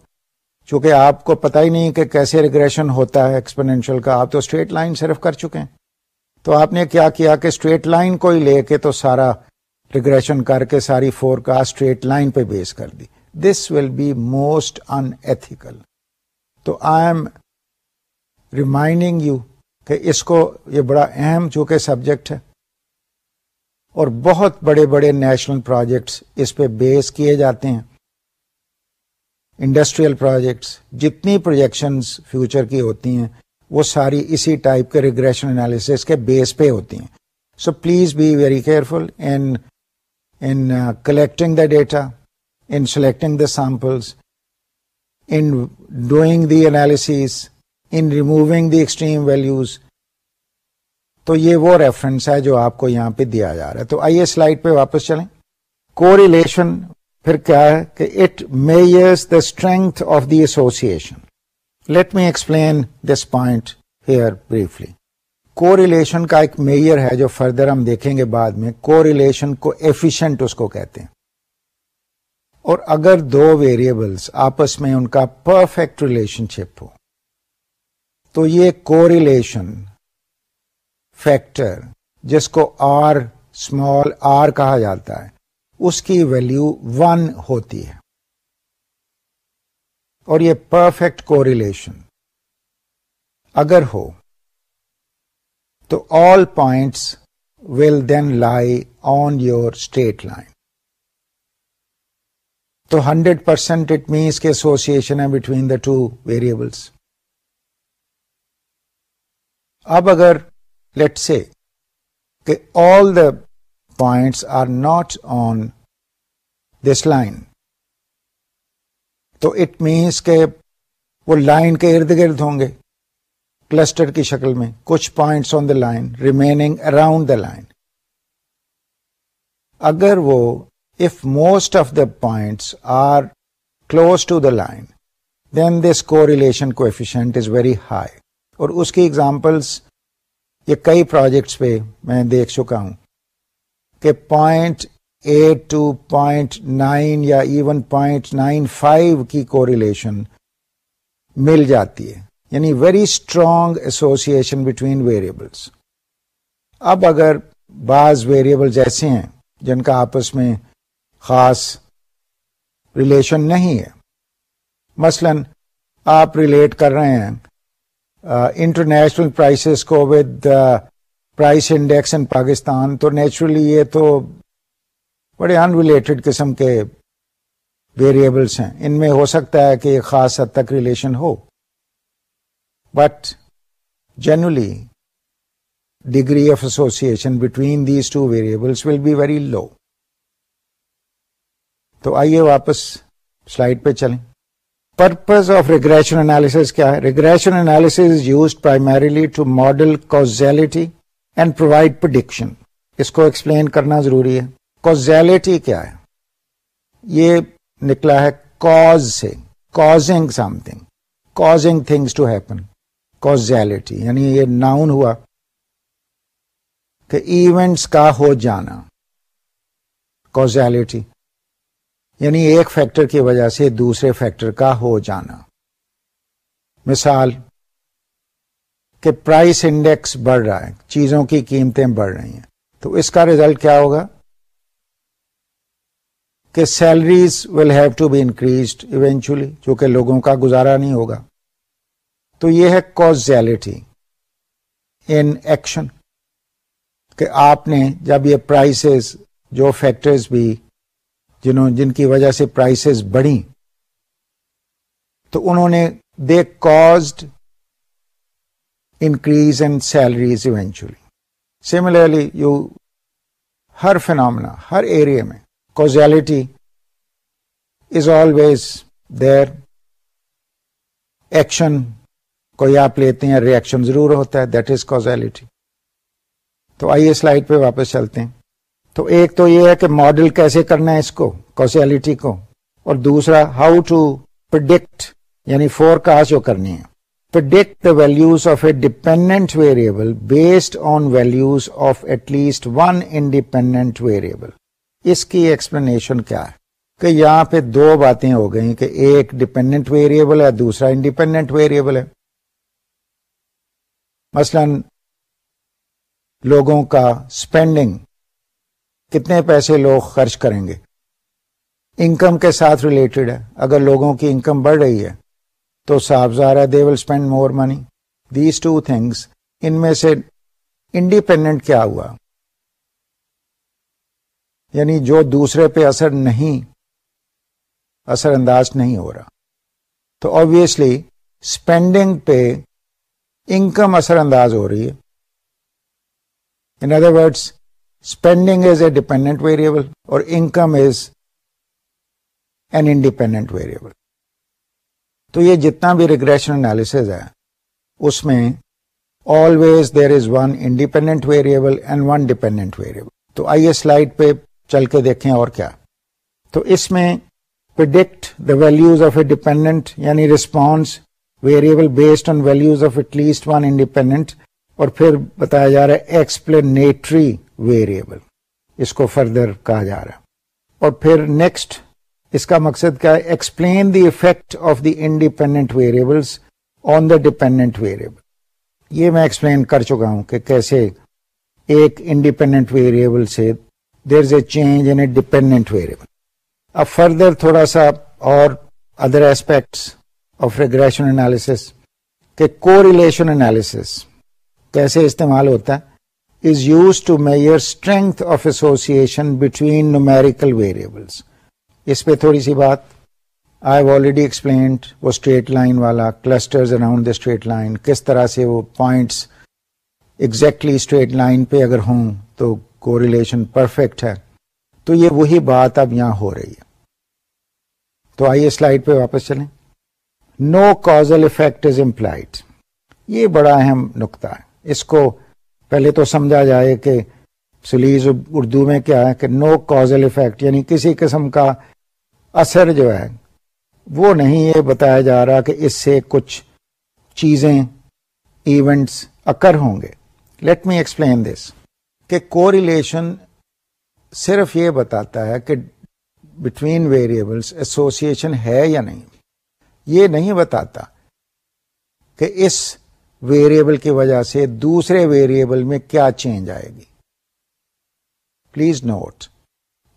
چونکہ آپ کو پتا ہی نہیں کہ کیسے ریگریشن ہوتا ہے ایکسپونینشل کا، آپ تو اسٹریٹ لائن صرف کر چکے ہیں۔ تو آپ نے کیا کیا کہ اسٹریٹ لائن کو ہی لے کے تو سارا ریگریشن کر کے ساری فور کا اسٹریٹ لائن پہ بیس کر دی۔ This will be most unethical تو آئی ایم ریمائنڈنگ یو کہ اس کو یہ بڑا اہم چونکہ سبجیکٹ ہے۔ اور بہت بڑے بڑے نیشنل پروجیکٹس اس پہ بیس کیے جاتے ہیں۔ انڈسٹریل پروجیکٹس جتنی پروجیکشنز فیوچر کی ہوتی ہیں، وہ ساری اسی ٹائپ کے ریگریشن انالیس کے بیس پہ ہوتی ہیں۔ So please be very careful in in collecting the data in selecting the samples in doing the analysis in removing the extreme values تو یہ وہ ریفرنس ہے جو آپ کو یہاں پہ دیا جا رہا ہے۔ تو آئیے سلائڈ پہ واپس چلیں۔ کو ریلیشن پھر کیا ہے کہ it measures the strength of the association let me explain this point here briefly correlation کا ایک میئر ہے جو فردر ہم دیکھیں گے بعد میں۔ کو ریلیشن کو ایفیشنٹ اس کو کہتے ہیں۔ اور اگر دو ویریبلس آپس میں ان کا پرفیکٹ ریلیشن شپ ہو، تو یہ کو ریلیشن فیکٹر، جس کو آر اسمال آر کہا جاتا ہے، اس کی ویلو ون ہوتی ہے۔ اور یہ پرفیکٹ کو ریلیشن اگر ہو، تو آل points will then lie on your straight line تو ہنڈریڈ پرسینٹ اٹ مینس کے ایسوسیشن ہے بٹوین دا ٹو ویریبلس اب اگر لیٹ سے کہ all the points are not on this line تو اٹ مینس کہ وہ لائن کے ارد گرد ہوں گے۔ کلسٹر کی شکل میں کچھ points on the line remaining around the line اگر وہ if most of the points are close to the line then this correlation کو ایفیشنٹ از ویری ہائی اور اس کی ایگزامپلس یہ کئی پروجیکٹس پہ میں دیکھ چکا ہوں کہ point eight to point nine یا ایون پوائنٹ نائن فائیو کی کو ریلیشن مل جاتی ہے یعنی very strong association between variables اب اگر بعض ویریبلز ایسے ہیں جن کا آپس میں خاص ریلیشن نہیں ہے، مثلا آپ ریلیٹ کر رہے ہیں انٹرنیشنل پرائسز کو with price index in Pakistan تو نیچرلی یہ تو بڑے ان ریلیٹڈ قسم کے ویریبلس ہیں۔ ان میں ہو سکتا ہے کہ ایک خاص حد تک relation who. But generally degree of association between these two variables will be very low تو آئیے واپس سلائڈ پہ چلیں۔ پرپز آف ریگریشن انالیس کیا ہے regression analysis is used primarily to model causality and provide prediction اس کو explain کرنا ضروری ہے کوزیلٹی کیا ہے یہ نکلا ہے کوز سے causing something causing things to happen causality یعنی یہ ناؤن ہوا کہ ایونٹس کا ہو جانا کوزیلٹی یعنی ایک فیکٹر کی وجہ سے دوسرے فیکٹر کا ہو جانا۔ مثال کہ پرائس انڈیکس بڑھ رہا ہے، چیزوں کی قیمتیں بڑھ رہی ہیں۔ تو اس کا ریزلٹ کیا ہوگا؟ کہ salaries will have to be increased eventually جو کہ لوگوں کا گزارا نہیں ہوگا۔ تو یہ ہے کوزیلٹی ان ایکشن کہ آپ نے جب یہ پرائسز جو فیکٹرز بھی جنہوں جن کی وجہ سے پرائسز بڑھی تو انہوں نے they caused increase in salaries eventually. Similarly, you ہر فینامنا ہر ایریا میں causality is always there action کوئی آپ لیتے ہیں ریئیکشن ضرور ہوتا ہے دیٹ از کوزیلٹی تو آئیے سلائڈ پہ واپس چلتے ہیں۔ تو ایک تو یہ ہے کہ ماڈل کیسے کرنا ہے اس کو کوزیلٹی کو، اور دوسرا ہاؤ ٹو پرڈکٹ یعنی فور کاسٹ جو کرنی ہے. Predict the values of a dependent variable based on values of at least one independent variable. اس کی ایکسپلینیشن کیا ہے؟ کہ یہاں پہ دو باتیں ہو گئی کہ ایک ڈپینڈنٹ ویریبل ہے، دوسرا انڈیپینڈنٹ ویریبل ہے. مثلا لوگوں کا اسپینڈنگ کتنے پیسے لوگ خرچ کریں گے؟ انکم کے ساتھ ریلیٹڈ ہے۔ اگر لوگوں کی انکم بڑھ رہی ہے تو صاف ظاہر they will spend more money these two things ان میں سے انڈیپینڈنٹ کیا ہوا؟ یعنی جو دوسرے پہ اثر نہیں، اثر انداز نہیں ہو رہا۔ تو آبیسلی اسپینڈنگ پہ انکم اثر انداز ہو رہی ہے۔ In other words spending is a dependent variable اور income is an independent variable تو یہ جتنا بھی ریگریشن انالیس ہے، اس میں always there is one independent variable and one dependent variable تو آئیے سلائڈ پہ چل کے دیکھیں اور کیا۔ تو اس میں predict the values of a dependent یعنی response variable based on values of at least one independent اور پھر بتایا جا رہا ہے ایکسپلینیٹری ویریبل اس کو فردر کہا جا رہا ہے۔ اور پھر نیکسٹ اس کا مقصد کیا ہے؟ Explain the effect of the independent variables on the dependent variable یہ میں ایکسپلین کر چکا ہوں کہ کیسے ایک انڈیپینڈنٹ ویریبل سے there is a change in a dependent variable اب فردر تھوڑا سا اور other aspects of regression analysis کہ کو ریلیشن انالیس کیسے استعمال ہوتا ہے؟ Is used to measure strength of association between numerical variables اس پہ تھوڑی سی بات آئی آلریڈی ایکسپلینڈ وہ اسٹریٹ لائن والا cluster around the straight line کس طرح سے وہ پوائنٹس ایگزیکٹلی اسٹریٹ لائن پہ اگر ہوں تو کو ریلیشن پرفیکٹ ہے۔ تو یہ وہی بات اب یہاں ہو رہی ہے۔ تو آئیے سلائڈ پہ واپس چلیں۔ No causal effect is implied یہ بڑا اہم نقطہ ہے۔ اس کو پہلے تو سمجھا جائے کہ سلیز اردو میں کیا ہے کہ نو کازل افیکٹ یعنی کسی قسم کا اثر جو ہے، وہ نہیں یہ بتایا جا رہا کہ اس سے کچھ چیزیں ایونٹس اکر ہوں گے۔ لیٹ می ایکسپلین دس کہ کو ریلیشن صرف یہ بتاتا ہے کہ بٹوین ویریبلس ایسوسیشن ہے یا نہیں۔ یہ نہیں بتاتا کہ اس ویریبل کی وجہ سے دوسرے ویریبل میں کیا چینج آئے گی؟ پلیز نوٹ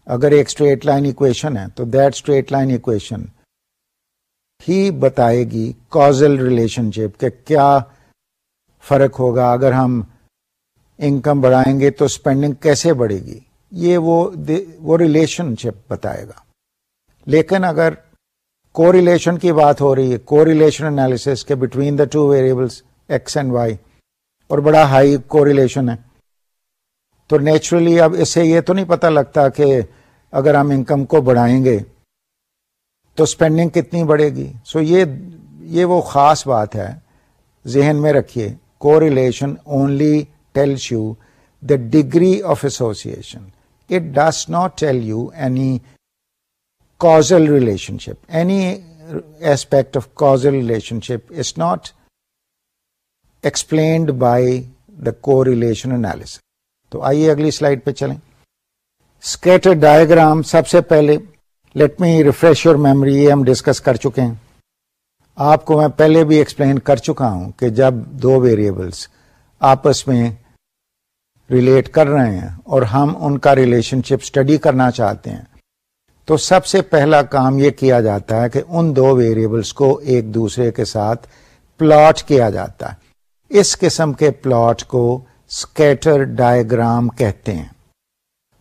اگر ایک اسٹریٹ لائن اکویشن ہے تو دیٹ اسٹریٹ لائن اکویشن ہی بتائے گی کازل ریلیشن شپ کہ کیا فرق ہوگا۔ اگر ہم انکم بڑھائیں گے تو اسپینڈنگ کیسے بڑھے گی؟ یہ وہ ریلیشن شپ بتائے گا۔ لیکن اگر کو ریلیشن کی بات ہو رہی ہے کو ریلیشن انالیس کے between the two variables X and Y اور بڑا ہائی کو ریلیشن ہے۔ تو نیچرلی اب اس سے یہ تو نہیں پتا لگتا کہ اگر ہم انکم کو بڑھائیں گے تو اسپینڈنگ کتنی بڑھے گی۔ سو so یہ یہ وہ خاص بات ہے۔ ذہن میں رکھیے correlation only tells you the degree of association it does not tell you any causal relationship any aspect of causal relationship is not explained by the correlation analysis تو آئیے اگلی سلائڈ پہ چلیں۔ اسکیٹر ڈائگرام سب سے پہلے let me refresh your memory یہ ہم ڈسکس کر چکے ہیں۔ آپ کو میں پہلے بھی ایکسپلین کر چکا ہوں کہ جب دو ویریبلس آپس میں ریلیٹ کر رہے ہیں اور ہم ان کا ریلیشن شپ اسٹڈی کرنا چاہتے ہیں، تو سب سے پہلا کام یہ کیا جاتا ہے کہ ان دو ویریبلس کو ایک دوسرے کے ساتھ پلاٹ کیا جاتا ہے۔ اس قسم کے پلاٹ کو اسکیٹر ڈائگرام کہتے ہیں۔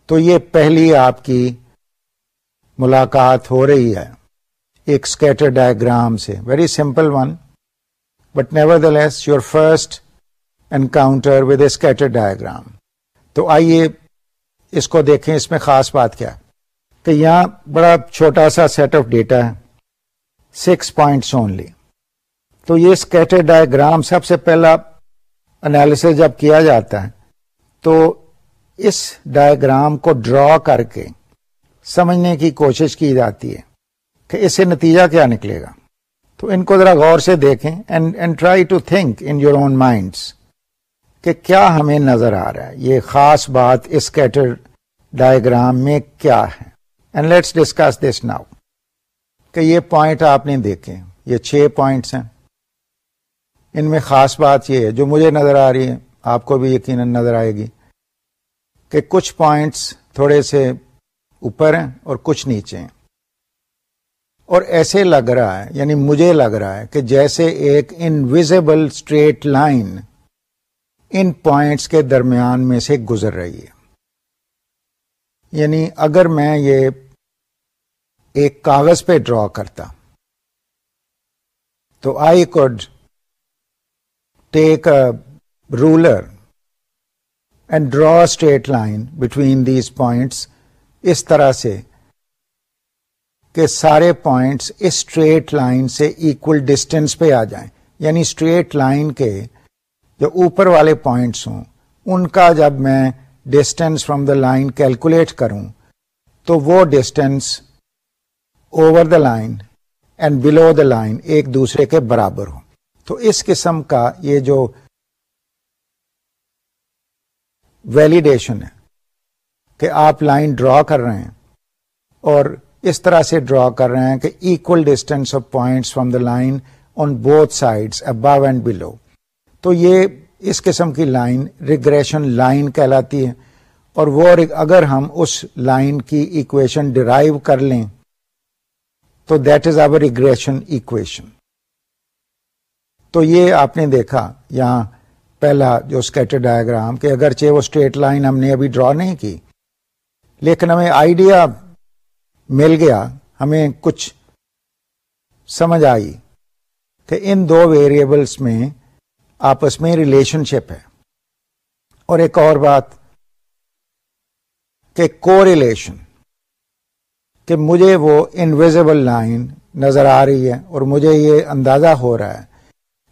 تو یہ پہلی آپ کی ملاقات ہو رہی ہے، ایک اسکیٹر ڈائگرام سے۔ Very simple one but nevertheless your first encounter with a scatter diagram تو آئیے اس کو دیکھیں، اس میں خاص بات کیا کہ یہاں بڑا چھوٹا سا سیٹ آف ڈیٹا ہے۔ سکس پوائنٹس اونلی تو یہ اسکیٹر ڈائگرام سب سے پہلا انالیس جب کیا جاتا ہے، تو اس ڈائگرام کو ڈرا کر کے سمجھنے کی کوشش کی جاتی ہے کہ اس سے نتیجہ کیا نکلے گا۔ تو ان کو ذرا غور سے دیکھیں and try to think in your own minds کہ کیا ہمیں نظر آ رہا ہے۔ یہ خاص بات اس کیٹر ڈائگرام میں کیا ہے۔ And let's discuss this now کہ یہ پوائنٹ آپ نے دیکھے، یہ چھ پوائنٹس ہیں۔ ان میں خاص بات یہ ہے، جو مجھے نظر آ رہی ہے آپ کو بھی یقیناً نظر آئے گی کہ کچھ پوائنٹس تھوڑے سے اوپر ہیں اور کچھ نیچے ہیں۔ اور ایسے لگ رہا ہے یعنی مجھے لگ رہا ہے کہ جیسے ایک انویزیبل اسٹریٹ لائن ان پوائنٹس کے درمیان میں سے گزر رہی ہے۔ یعنی اگر میں یہ ایک کاغذ پہ ڈرا کرتا تو I could take a ruler and draw straight line between these points اس طرح سے کہ سارے پوائنٹس اس اسٹریٹ لائن سے اکول ڈسٹینس پہ آ جائیں یعنی اسٹریٹ لائن کے جو اوپر والے پوائنٹس ہوں ان کا جب میں distance from the line calculate کروں تو وہ distance over the line and below the line ایک دوسرے کے برابر ہو تو اس قسم کا یہ جو ویلیڈیشن ہے کہ آپ لائن ڈرا کر رہے ہیں اور اس طرح سے ڈرا کر رہے ہیں کہ equal distance of points from the line on both side above and below تو یہ اس قسم کی لائن ریگریشن لائن کہلاتی ہے اور وہ اگر ہم اس لائن کی اکویشن ڈرائیو کر لیں تو that is our regression equation تو یہ آپ نے دیکھا، یہاں پہلا جو اسکیٹر ڈائگرام کہ اگرچہ وہ اسٹریٹ لائن ہم نے ابھی ڈرا نہیں کی، لیکن ہمیں آئیڈیا مل گیا، ہمیں کچھ سمجھ آئی کہ ان دو ویریبلس میں آپس میں ریلیشن شپ ہے۔ اور ایک اور بات کہ کو ریلیشن کہ مجھے وہ انویزیبل لائن نظر آ رہی ہے اور مجھے یہ اندازہ ہو رہا ہے۔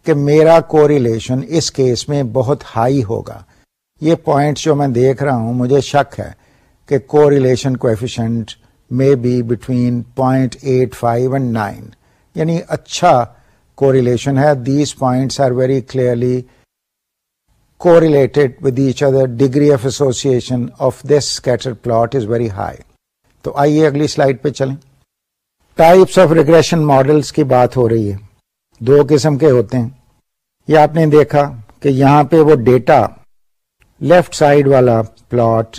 کہ میرا کو ریلیشن اس کیس میں بہت ہائی ہوگا۔ یہ پوائنٹس جو میں دیکھ رہا ہوں، مجھے شک ہے کہ correlation coefficient may be between point eight five and nine یعنی اچھا کو ریلیشن ہے۔ These points are very clearly correlated with each other degree of association of this scatter plot is very high تو آئیے اگلی slide پہ چلیں۔ Types of regression models کی بات ہو رہی ہے۔ دو قسم کے ہوتے ہیں۔ یہ آپ نے دیکھا کہ یہاں پہ وہ ڈیٹا لیفٹ سائڈ والا پلاٹ،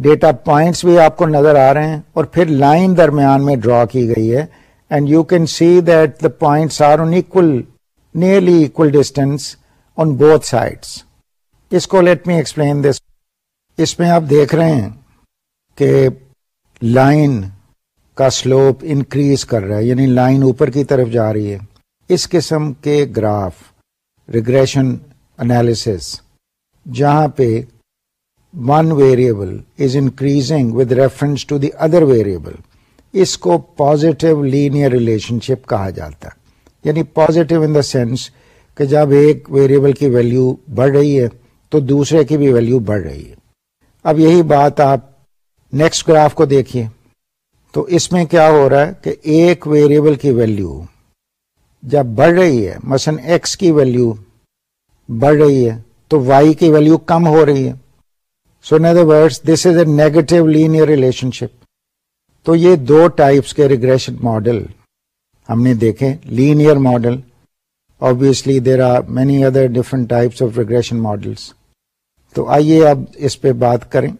ڈیٹا پوائنٹس بھی آپ کو نظر آ رہے ہیں اور پھر لائن درمیان میں ڈرا کی گئی ہے۔ And you can see that the points are on equal nearly equal distance on both sides اس کو لیٹ می ایکسپلین دس اس میں آپ دیکھ رہے ہیں کہ لائن کا سلوپ انکریز کر رہا ہے یعنی لائن اوپر کی طرف جا رہی ہے۔ اس قسم کے گراف ریگریشن انالیس جہاں پہ one variable is increasing with reference to the other variable اس کو پازیٹو لینئر ریلیشن شپ کہا جاتا ہے۔ یعنی پازیٹو ان دا سینس کہ جب ایک ویریبل کی ویلو بڑھ رہی ہے، تو دوسرے کی بھی ویلو بڑھ رہی ہے۔ اب یہی بات آپ نیکسٹ گراف کو دیکھیے۔ تو اس میں کیا ہو رہا ہے کہ ایک ویریبل کی ویلو جب بڑھ رہی ہے، مثلا ایکس کی ویلو بڑھ رہی ہے، تو وائی کی ویلو کم ہو رہی ہے۔ So other word this is a negative linear relationship تو یہ دو ٹائپس کے ریگریشن ماڈل ہم نے دیکھے linear model obviously there are many other different types of regression models تو آئیے اب اس پہ بات کریں۔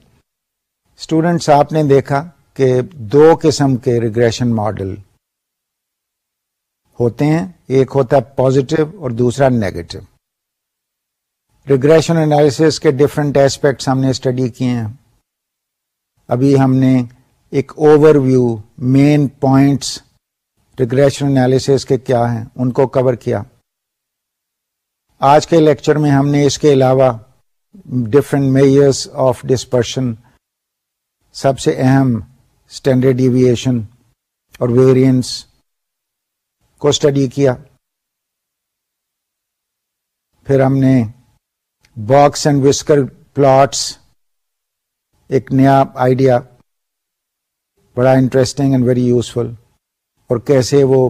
اسٹوڈینٹس آپ نے دیکھا کہ دو قسم کے ریگریشن ماڈل ہوتے ہیں، ایک ہوتا ہے پازیٹو اور دوسرا نیگیٹو ریگریشن انالیس کے ڈفرینٹ ایسپیکٹس ہم نے اسٹڈی کیے ہیں۔ ابھی ہم نے ایک overview main points regression analysis کے کیا ہیں، ان کو کور کیا۔ آج کے لیکچر میں ہم نے اس کے علاوہ ڈفرینٹ میئرس آف ڈسپرشن سب سے اہم اسٹینڈرڈ ڈیویشن اور ویریئنس کو اسٹڈی کیا۔ پھر ہم نے باکس اینڈ وسکر پلاٹس ایک نیا آئیڈیا بڑا انٹرسٹنگ اینڈ ویری یوزفل اور کیسے وہ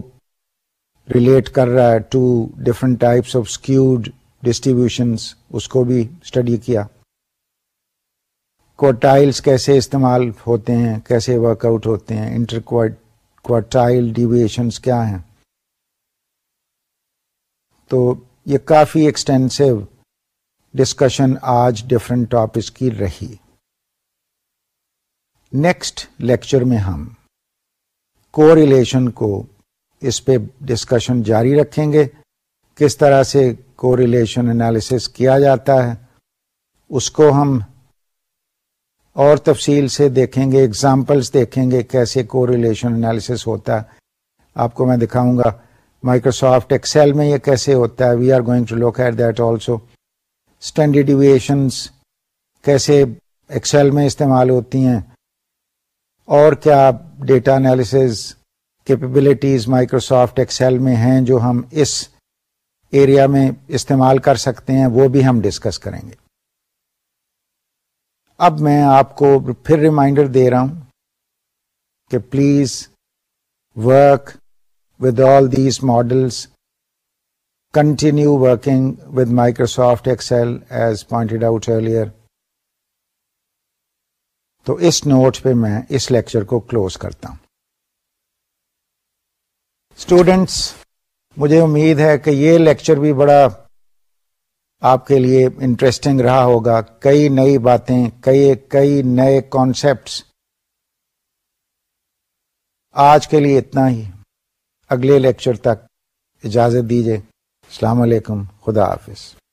ریلیٹ کر رہا ہے to different types of skewed distributions اس کو بھی اسٹڈی کیا۔ کوٹائلس کیسے استعمال ہوتے ہیں، کیسے ورک آؤٹ ہوتے ہیں انٹر کوٹائل ڈیویشنس کیا ہیں۔ تو یہ کافی ایکسٹینسو ڈسکشن آج ڈفرینٹ ٹاپکس کی رہی۔ نیکسٹ لیکچر میں ہم کو ریلیشن کو اس پہ ڈسکشن جاری رکھیں گے۔ کس طرح سے کو ریلیشن انالیس کیا جاتا ہے، اس کو ہم اور تفصیل سے دیکھیں گے اگزامپلس دیکھیں گے، کیسے کو ریلیشن انالیس ہوتا ہے۔ آپ کو میں دکھاؤں گا مائکروسافٹ ایکسل میں یہ کیسے ہوتا ہے؟ We are going to look at that also standard deviations کیسے ایکسل میں استعمال ہوتی ہیں؟ اور کیا data analysis capabilities Microsoft Excel میں ہیں جو ہم اس ایریا میں استعمال کر سکتے ہیں؟ وہ بھی ہم ڈسکس کریں گے۔ اب میں آپ کو پھر ریمائنڈر دے رہا ہوں کہ please work with all these models continue working with Microsoft Excel as pointed out earlier تو اس نوٹ پہ میں اس لیکچر کو کلوز کرتا ہوں. اسٹوڈینٹس مجھے امید ہے کہ یہ لیکچر بھی بڑا آپ کے لیے انٹرسٹنگ رہا ہوگا. کئی نئی باتیں، کئی کئی نئے کانسیپٹس آج کے لیے اتنا ہی. اگلے لیکچر تک اجازت دیجیے السلام علیکم خدا حافظ۔